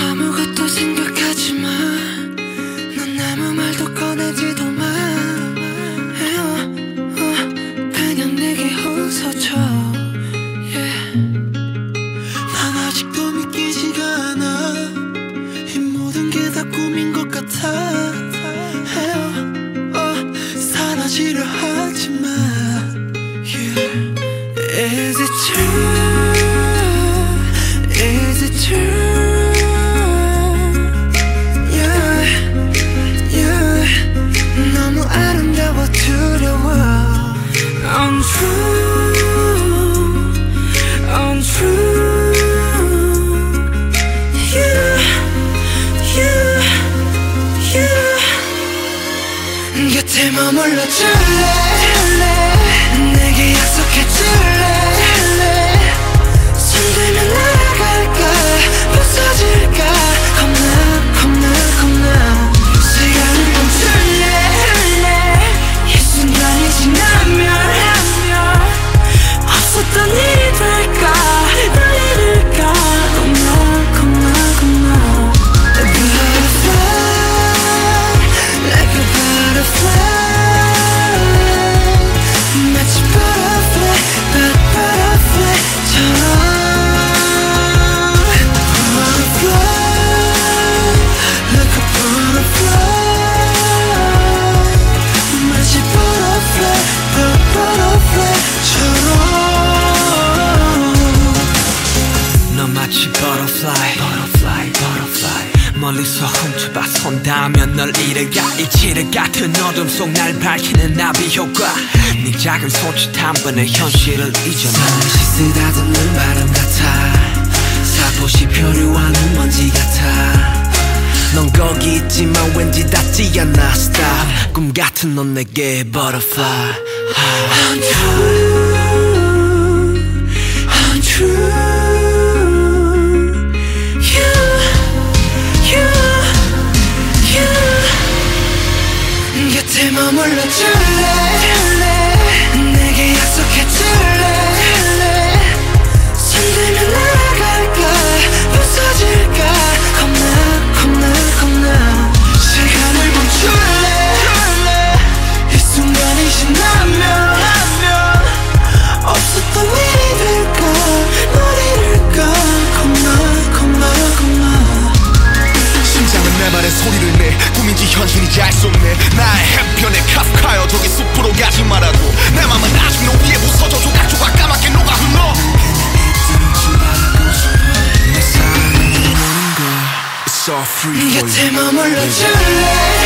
아무것도 생각하지 마. 넌 아무 말도 꺼내지도 마. 어, 그냥 내게 웃어줘. 난 아직도 믿기지가 않아. 이 모든 게 다 꿈인 것 같아. 어, 사라지려 하지 마. Is it true? Butterfly, butterfly, butterfly. 멀리서 훔쳐봐 손 닿으면 널 잃어가 이치를 같은 어둠 속 날 밝히는 나비 효과. 네 작은 손짓 한 번에 현실을 잊어놔. 잠시 쓰다듬는 바람 같아. 살포시 표류하는 먼지 같아. 넌 거기 있지만 왠지 닿지 않아 Stop 꿈 같은 넌 내게 butterfly. Untrue Untrue You 소리를 내. 꿈인지 현실인지 알 수 없네. 나의 해변에 카프카여 저기 숲으로 가지 말아도 내 맘은 아직 너 위에 부서져 조각조각 까맣게 녹아 흘러 곁에 머물러 줄래